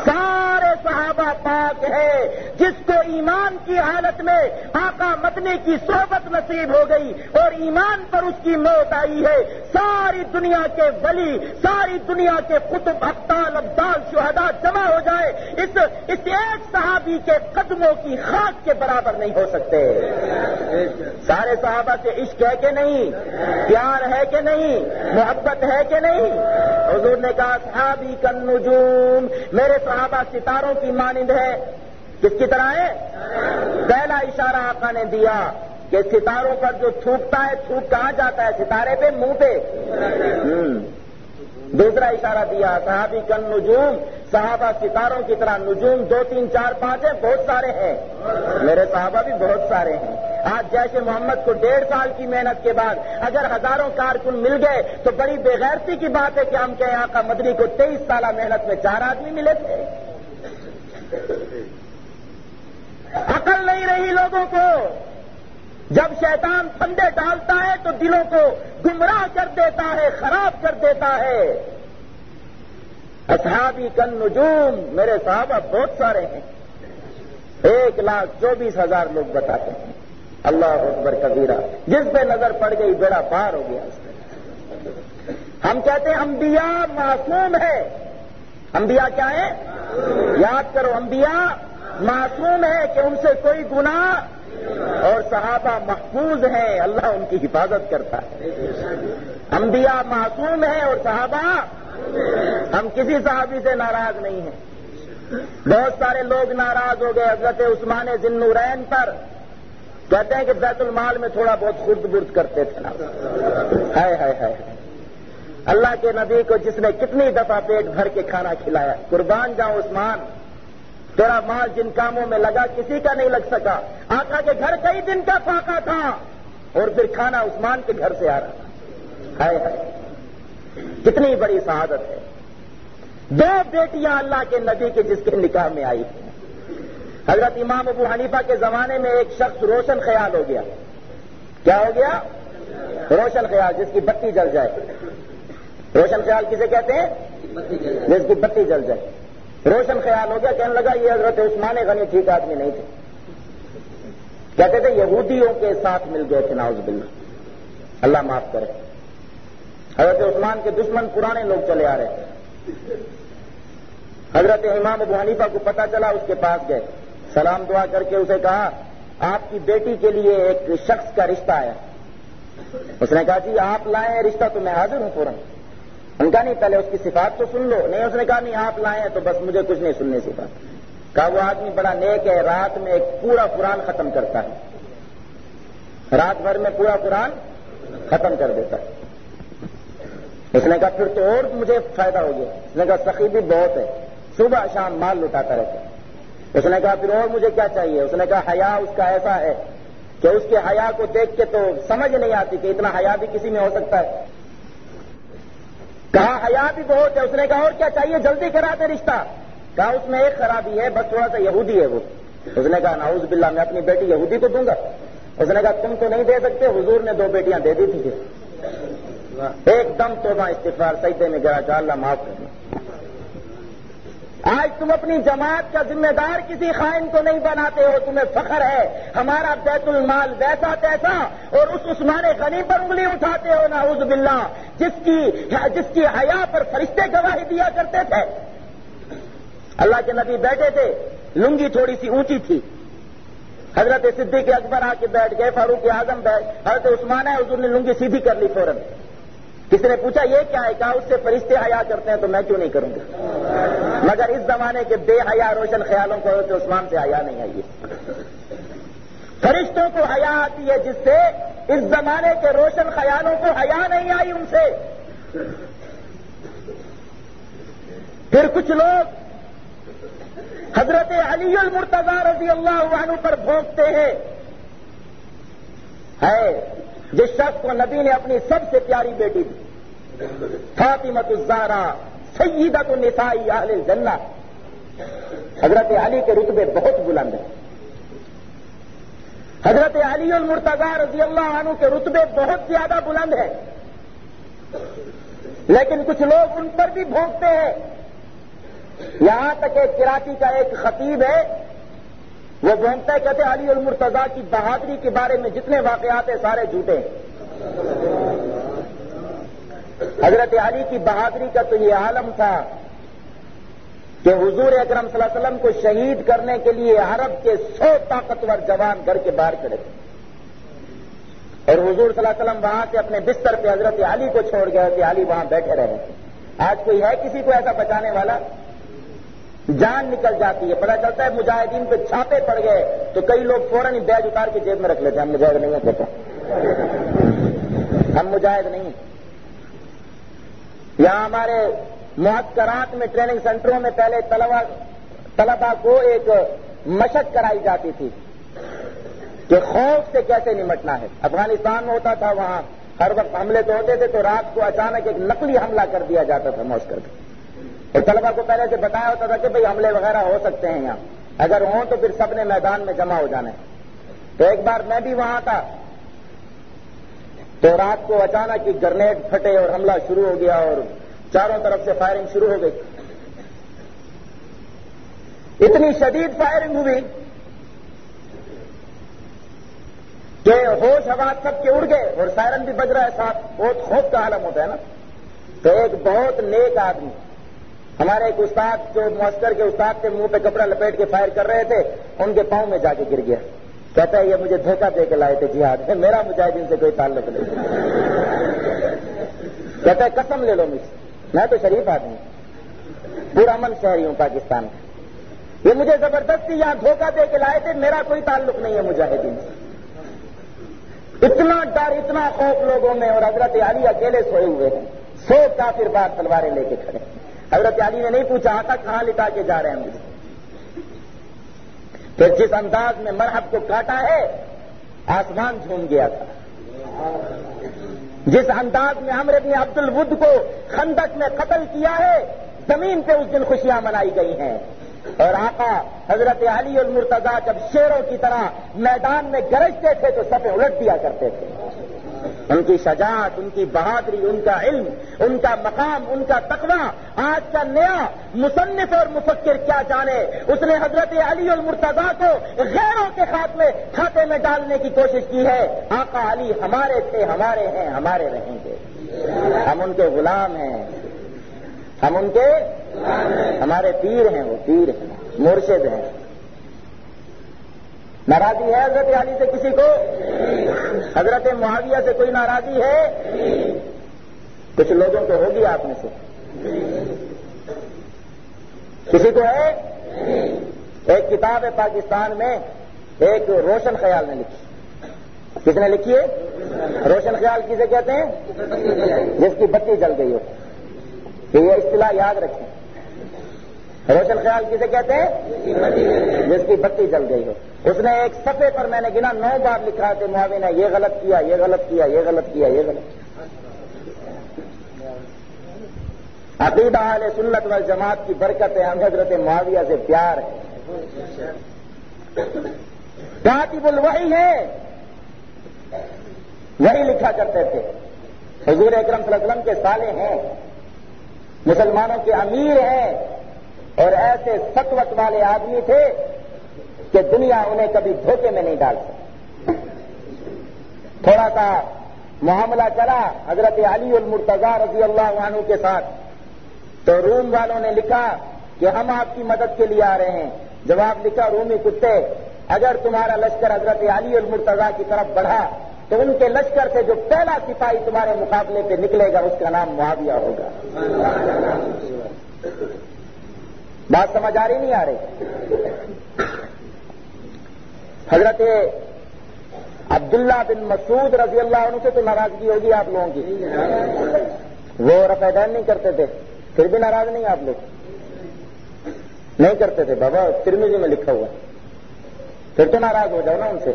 سارے صحابہ پاک ہے، جس کو ایمان کی حالت میں آقا مدنے کی صحبت نصیب ہو گئی اور ایمان پر اس کی موت آئی ہے۔ ساری دنیا کے ولی، ساری دنیا کے قطب اختال ابدال شہدا جمع ہو جائے۔ اس اس ایک صحابی کے قدموں کی خاک کے برابر نہیں ہو سکتے۔ سارے صحابہ سے عشق ہے کہ نہیں؟ پیار ہے کہ نہیں؟ محبت ہے کہ نہیں؟ حضور نے کہا، صحابی کن نجوم میرے صحابہ ستاروں کی مانند ہے۔ کس کی طرح ہے؟ پہلا اشارہ آقا نے دیا کہ ستاروں پر جو تھوکتا ہے تھوک کہاں جاتا ہے؟ ستارے پہ، منہ پہ۔ دوسرا اشارہ دیا، صحابی کن نجوم صحابہ ستاروں کی طرح نجوم دو تین چار پانچ ہیں بہت سارے ہیں۔ میرے صحابہ بھی بہت سارے ہیں۔ آج جیسے محمد کو ڈیڑھ سال کی محنت کے بعد اگر ہزاروں کارکن مل گئے تو بڑی بےغیرتی کی بات ہے کہ ہم کہیں آقا مدنی کو تیئیس سالہ محنت میں چار آدمی ملے تھے۔ عقل نہیں رہی لوگوں کو۔ جب شیطان پھندے ڈالتا ہے تو دلوں کو گمراہ کر دیتا ہے، خراب کر دیتا ہے۔ اصحابی کن نجوم میرے صحابہ بہت سارے ہیں۔ ایک لاکھ چوبیس ہزار لوگ بتاتے ہیں۔ اللہ اکبر کبیرہ، جس پہ نظر پڑ گئی بیڑا پار ہو گیا۔ ہم کہتے ہیں انبیاء معصوم ہے۔ انبیاء کیا ہے یاد کرو، انبیاء معصوم ہے کہ ان سے کوئی گناہ اور صحابہ محفوظ ہیں۔ اللہ ان کی حفاظت کرتا ہے۔ انبیاء معصوم ہے اور صحابہ ہم کسی صحابی سے ناراض نہیں ہیں۔ بہت سارے لوگ ناراض ہو گئے حضرت عثمان ذنورین پر۔ کہتے ہیں کہ بیت المال میں تھوڑا بہت خرد برد کرتے تھے نا۔ ہائے ہائے ہائے۔ اللہ کے نبی کو جس نے کتنی دفعہ پیٹ بھر کے کھانا کھلایا، قربان جاؤ عثمان۔ تیرا مال جن کاموں میں لگا، کسی کا نہیں لگ سکا۔ آقا کے گھر کئی دن کا فاقہ تھا۔ اور پھر کھانا عثمان کے گھر سے آ رہا۔ تھا ہائے ہائے۔ کتنی بڑی سعادت ہے۔ دو بیٹیاں اللہ کے نبی کے جس کے نکاح میں آئی حضرت امام ابو حنیفہ کے زمانے میں ایک شخص روشن خیال ہو گیا۔ کیا ہو گیا؟ روشن خیال، جس کی بتی جل جائے۔ روشن خیال کسے کہتے ہیں؟ جس کی بتی جل جائے۔ روشن خیال ہو گیا، کہنے لگا یہ حضرت عثمان غنی ٹھیک آدمی نہیں تھے۔ کہتے تھے یہودیوں کے ساتھ مل گئے تھے ناؤز بلّہ اللہ معاف کرے۔ حضرت عثمان کے دشمن پرانے لوگ چلے آ رہے تھے۔ حضرت امام ابو حنیفہ کو پتا چلا اس کے پاس گئے۔ سلام دعا کر کے اسے کہا، آپ کی بیٹی کے لیے ایک شخص کا رشتہ آیا۔ اس نے کہا جی آپ لائے رشتہ تو میں حاضر ہوں فوراً۔ ان کا نہیں، پہلے اس کی صفات تو سن لو۔ نہیں، اس نے کہا، نہیں، آپ لائے ہیں تو بس مجھے کچھ نہیں سننے سے بات۔ کہا، وہ آدمی بڑا نیک ہے، رات میں ایک پورا قرآن ختم کرتا ہے۔ رات بھر میں پورا قرآن ختم کر دیتا ہے۔ اس نے کہا، پھر تو اور مجھے فائدہ ہو گیا۔ اس نے کہا، سخی بھی بہت ہے۔ صبح شام مال لٹاتا رہتا ہے۔ اس نے کہا، پھر اور مجھے کیا چاہیے؟ اس نے کہا، حیا اس کا ایسا ہے کہ اس کے حیا کو دیکھ کے تو سمجھ نہیں آتی کہ اتنا حیا بھی کسی میں ہو سکتا ہے۔ کہا، حیا بھی بہت ہے۔ اس نے کہا، اور کیا چاہیے؟ جلدی کرا دے رشتہ۔ کہا، اس میں ایک خرابی ہے، بس تھوڑا سا یہودی ہے وہ۔ اس نے کہا ناؤز باللہ، میں اپنی بیٹی یہودی کو دوں گا۔ اس نے کہا، تم تو نہیں دے سکتے، حضور نے دو بیٹیاں دے دی تھی۔ ایک دم توبہ استفار سجدے میں گرا کہ اللہ معاف کرنا آج تم اپنی جماعت کا ذمہ دار کسی خائن کو نہیں بناتے ہو، تمہیں فخر ہے۔ ہمارا بیت المال ویسا تیسا، اور اس عثمان غنی پر انگلی اٹھاتے ہو نا عز باللہ۔ جس کی جس کی حیا پر فرشتے گواہی دیا کرتے تھے۔ اللہ کے نبی بیٹھے تھے، لنگی تھوڑی سی اونچی تھی۔ حضرت صدیق اکبر آ کے بیٹھ گئے، فاروق اعظم بیٹھ، حضرت عثمان ہے حضور نے لنگی سیدھی کر لی فوراً۔ کسی نے پوچھا، یہ کیا ہے؟ کہا، اس سے فرشتے حیا کرتے ہیں تو میں کیوں نہیں کروں گا؟ مگر اس زمانے کے بے حیا روشن خیالوں کو تو عثمان سے حیا نہیں آئی فرشتوں کو حیا آتی ہے جس سے اس زمانے کے روشن خیالوں کو حیا نہیں آئی ان سے۔ پھر کچھ لوگ حضرت علی المرتضی رضی اللہ عنہ پر بھونکتے ہیں۔ ہے جس شخص کو نبی نے اپنی سب سے پیاری بیٹی دی۔ فاطمت الزارا سیدت النسائی اہل الجنہ۔ حضرت علی کے رتبے بہت بلند ہیں۔ حضرت علی المرتضی رضی اللہ عنہ کے رتبے بہت زیادہ بلند ہیں۔ لیکن کچھ لوگ ان پر بھی بھونکتے ہیں۔ یہاں تک ایک کراچی کا ایک خطیب ہے وہ بولتا ہے کہتے علی المرتضی کی بہادری کے بارے میں جتنے واقعات ہیں، سارے جھوٹے ہیں۔ حضرت علی کی بہادری کا تو یہ عالم تھا کہ حضور اکرم صلی اللہ علیہ وسلم کو شہید کرنے کے لیے عرب کے سو طاقتور جوان گھر کے باہر کھڑے تھے اور حضور صلی اللہ علیہ وسلم وہاں سے اپنے بستر پہ حضرت علی کو چھوڑ گئے کہ علی وہاں بیٹھے رہے۔ آج کوئی ہے کسی کو ایسا بچانے والا؟ جان نکل جاتی ہے۔ پتا چلتا ہے مجاہدین پہ چھاپے پڑ گئے۔ تو کئی لوگ فوراً ہی بیج اتار کے جیب میں رکھ لیتے ہیں۔ ہم مجاہد نہیں ہیں ہم مجاہد نہیں یہاں ہمارے معسکرات میں ٹریننگ سینٹروں میں پہلے طلبا طلبا کو ایک مشق کرائی جاتی تھی کہ خوف سے کیسے نمٹنا ہے۔ افغانستان میں ہوتا تھا، وہاں ہر وقت حملے تو ہوتے تھے تو رات کو اچانک ایک نقلی حملہ کر دیا جاتا تھا معسکر کا اور طلبا کو پہلے سے بتایا ہوتا تھا کہ بھائی حملے وغیرہ ہو سکتے ہیں یہاں۔ اگر ہوں تو پھر سب نے میدان میں جمع ہو جانا ہے۔ تو ایک بار میں بھی وہاں تھا۔ تو رات کو اچانک ہی گرنیڈ پھٹے اور حملہ شروع ہو گیا اور چاروں طرف سے فائرنگ شروع ہو گئی۔ اتنی شدید فائرنگ ہوئی کہ ہوش حوات سب کے اڑ گئے اور سائرن بھی بج رہا ہے ساتھ۔ بہت خوف کا عالم ہوتا ہے نا۔ تو ایک بہت نیک آدمی ہمارے ایک استاد جو معسکر کے استاد کے منہ پہ کپڑا لپیٹ کے فائر کر رہے تھے، ان کے پاؤں میں جا کے گر گیا۔ کہتا ہے، یہ مجھے دھوکہ دے کے لائے تھے، جہاد میرا مجاہدین سے کوئی تعلق نہیں۔ کہتا ہے، قسم لے لو مجھ میں تو شریف آدمی پورا من شہری ہوں پاکستان۔ کا یہ مجھے زبردستی یہاں دھوکہ دے کے لائے تھے، میرا کوئی تعلق نہیں ہے مجاہدین سے۔ اتنا ڈر، اتنا خوف لوگوں میں، اور حضرت علی اکیلے سوئے ہوئے ہیں۔ سو کافر بار تلواریں لے کے کھڑے ہیں۔ حضرت علی نے نہیں پوچھا ہاں آتا کہاں لٹا کے جا رہے ہیں مجھے پھر جس انداز میں مرحب کو کاٹا ہے، آسمان جھوم گیا تھا۔ جس انداز میں ہم نے عبد الود کو خندق میں قتل کیا ہے، زمین پہ اس دن خوشیاں منائی گئی ہیں۔ اور آقا حضرت علی المرتضی جب شیروں کی طرح میدان میں گرجتے تھے تو سفے الٹ دیا کرتے تھے۔ ان کی شجاعت، ان کی بہادری، ان کا علم، ان کا مقام، ان کا تقوی، آج کا نیا مصنف اور مفکر کیا جانے؟ اس نے حضرت علی المرتضی کو غیروں کے خاتمے کھاتے میں ڈالنے کی کوشش کی ہے۔ آقا علی ہمارے تھے، ہمارے ہیں، ہمارے رہیں گے۔ ہم ان کے غلام ہیں۔ ہم ان کے، ہمارے پیر ہیں، وہ پیر ہیں، مرشد ہیں۔ ناراضی ہے حضرت علی سے کسی کو؟ حضرت معاویہ سے کوئی ناراضی ہے؟ کچھ لوگوں کو ہوگی آپ میں سے؟ کسی کو ہے؟ ایک کتاب ہے پاکستان میں، ایک روشن خیال نے لکھی۔ کس نے لکھی ہے؟ روشن خیال کسے کہتے ہیں؟ جس کی بتی جل گئی ہو۔ یہ اصطلاح یاد رکھیں۔ روشن خیال کسے کہتے ہیں؟ جس کی بتی جل گئی ہو۔ اس نے ایک صفحے پر میں نے گنا نو بار لکھا کہ معاوی نے یہ غلط کیا، یہ غلط کیا، یہ غلط کیا، یہ غلط۔ عقیدہ علیہ سنت و جماعت کی برکت ہے، ہم حضرت معاویہ سے پیار ہے۔ کاتب الوحی ہے۔ وہی لکھا کرتے تھے۔ حضور اکرم صلی اللہ علیہ وسلم کے سالے ہیں۔ مسلمانوں کے امیر ہیں۔ اور ایسے ستوت والے آدمی تھے کہ دنیا انہیں کبھی دھوکے میں نہیں ڈال سکتی۔ تھوڑا سا معاملہ چلا، حضرت علی المرتضی رضی اللہ عنہ کے ساتھ۔ تو روم والوں نے لکھا کہ ہم آپ کی مدد کے لیے آ رہے ہیں۔ جواب لکھا، رومی کتے، اگر تمہارا لشکر حضرت علی المرتضی کی طرف بڑھا، تو ان کے لشکر سے جو پہلا سپاہی تمہارے مقابلے پہ نکلے گا، اس کا نام معاویہ ہوگا۔ بات سمجھ آ رہی نہیں آ رہی؟ حضرت عبداللہ بن مسعود رضی اللہ عنہ سے تو ناراضگی ہوگی آپ لوگوں کی۔ وہ رفع دین نہیں کرتے تھے، پھر بھی ناراض نہیں آپ لوگ۔ نہیں کرتے تھے، بابا ترمیزی میں لکھا ہوا پھر تو ناراض ہو جاؤ نا ان سے۔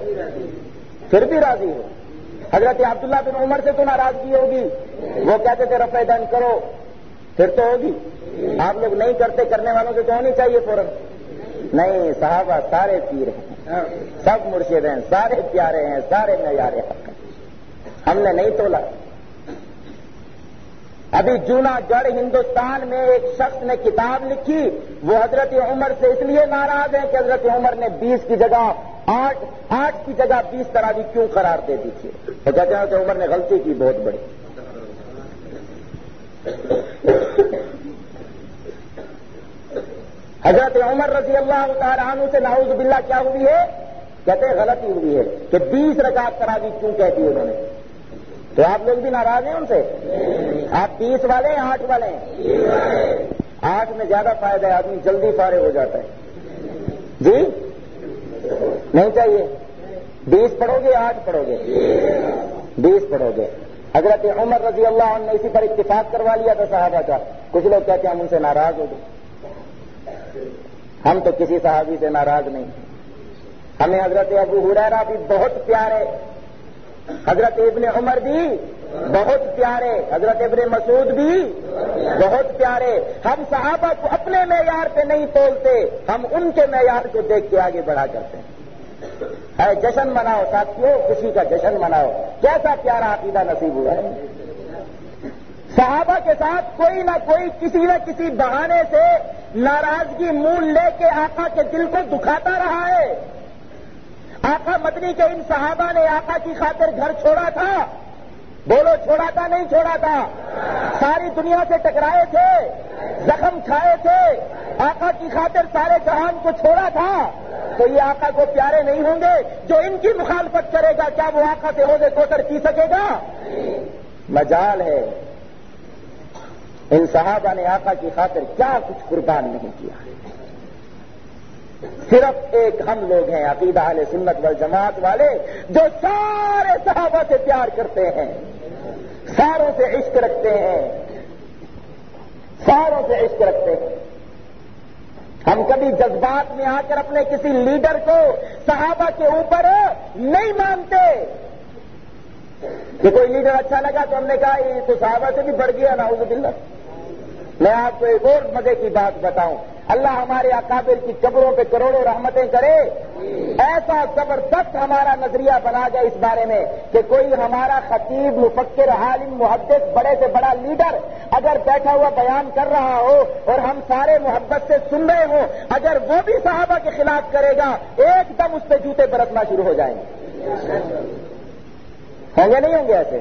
پھر بھی راضی ہو۔ حضرت عبداللہ بن عمر سے تو ناراضگی ہوگی۔ وہ کہتے تھے، رفع دین کرو۔ پھر تو ہوگی۔ آپ لوگ نہیں کرتے، کرنے والوں سے تو ہونی چاہیے فوراً؟ نہیں، صحابہ سارے پیر ہیں۔ سب مرشد ہیں، سارے پیارے ہیں، سارے نظارے ہم نے نہیں تولا۔ ابھی جونا گڑھ ہندوستان میں ایک شخص نے کتاب لکھی۔ وہ حضرت عمر سے اس لیے ناراض ہیں کہ حضرت عمر نے بیس کی جگہ، آٹھ آٹھ کی جگہ بیس طرح بھی کیوں قرار دے دی تھی؟ وہ کہتے ہیں کہ عمر نے غلطی کی، بہت بڑی۔ حضرت عمر رضی اللہ تعالیٰ عنہ سے ناؤز باللہ کیا ہوئی ہے؟ کہتے ہیں غلطی ہوئی ہے کہ بیس رکعت تراوی کیوں کہتی انہوں نے؟ تو آپ لوگ بھی ناراض ہیں ان سے؟ آپ تیس والے ہیں، آٹھ والے ہیں؟ آٹھ میں زیادہ فائدہ ہے، آدمی جلدی فارغ ہو جاتا ہے۔ جی؟ نہیں چاہیے۔ بیس پڑھو گے، آٹھ پڑھو گے۔ بیس پڑھو گے۔ حضرت عمر رضی اللہ عنہ نے اسی پر اتفاق کروا لیا تھا صحابہ کا۔ کچھ لوگ کہتے ہیں ہم ان سے ناراض ہو گئے۔ ہم تو کسی صحابی سے ناراض نہیں۔ ہمیں حضرت ابو حریرا بھی بہت پیارے۔ حضرت ابن عمر بھی بہت پیارے۔ حضرت ابن مسعود بھی بہت پیارے۔ ہم صحابہ کو اپنے معیار پہ نہیں تولتے۔ ہم ان کے معیار کو دیکھ کے آگے بڑھا کرتے ہیں۔ ہے جشن مناؤ ساتھیوں خوشی کا جشن مناؤ۔ کیسا پیارا عقیدہ نصیب ہوا ہے۔ صحابہ کے ساتھ کوئی نہ کوئی کسی نہ کسی بہانے سے ناراضگی مول لے کے آقا کے دل کو دکھاتا رہا ہے۔ آقا مدنی کے ان صحابہ نے آقا کی خاطر گھر چھوڑا تھا۔ بولو، چھوڑا تھا، نہیں چھوڑا تھا۔ ساری دنیا سے ٹکرائے تھے، زخم کھائے تھے۔ آقا کی خاطر سارے جہان کو چھوڑا تھا۔ تو یہ آقا کو پیارے نہیں ہوں گے، جو ان کی مخالفت کرے گا، کیا وہ آقا سے روزے کوٹر پی سکے گا؟ مجال ہے۔ ان صحابہ نے آقا کی خاطر کیا کچھ قربان نہیں کیا۔ ہے صرف ایک ہم لوگ ہیں، عقیدہ علیہ سنت والجماعت والے، جو سارے صحابہ سے پیار کرتے ہیں۔ ساروں سے عشق رکھتے ہیں۔ ساروں سے عشق رکھتے ہیں۔ ہم کبھی جذبات میں آ کر اپنے کسی لیڈر کو صحابہ کے اوپر نہیں مانتے۔ کہ کوئی لیڈر اچھا لگا تو ہم نے کہا، یہ تو صحابہ سے بھی بڑھ گیا نا باللہ۔ میں آپ کو ایک اور مزے کی بات بتاؤں۔ اللہ ہمارے اکابر کی قبروں پہ کروڑوں رحمتیں کرے۔ ایسا زبردست ہمارا نظریہ بنا گیا اس بارے میں کہ کوئی ہمارا خطیب، مفکر، عالم، محدث، بڑے سے بڑا لیڈر اگر بیٹھا ہوا بیان کر رہا ہو اور ہم سارے محبت سے سن رہے ہوں، اگر وہ بھی صحابہ کے خلاف کرے گا، ایک دم اس پہ جوتے برتنا شروع ہو جائیں گے۔ ہوں گے نہیں ہوں گے ایسے؟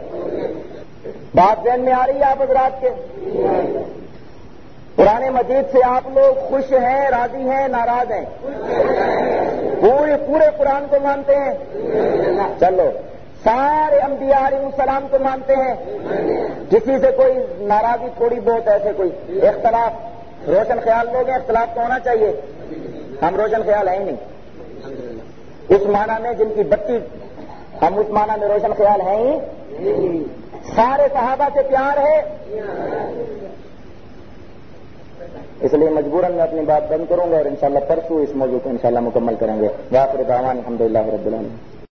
بات ذہن میں آ رہی ہے آپ حضرات کے؟ پرانے مجید سے آپ لوگ خوش ہیں، راضی ہیں، ناراض ہیں؟ پورے پورے قرآن کو مانتے ہیں؟ چلو، سارے انبیاء علیہ السلام کو مانتے ہیں؟ کسی سے کوئی ناراضی تھوڑی بہت ایسے کوئی اختلاف؟ روشن خیال لوگ ہیں، اختلاف تو ہونا چاہیے۔ ہم روشن خیال ہیں ہی نہیں۔ اس معنی میں جن کی بتی، ہم اس معنی میں روشن خیال ہیں ہی سارے صحابہ سے پیار ہے؟ اس لیے مجبوراً میں اپنی بات بند کروں گا اور انشاءاللہ پرسوں اس موضوع کو انشاءاللہ مکمل کریں گے۔ واقع دعوان الحمد للہ رب العالمین۔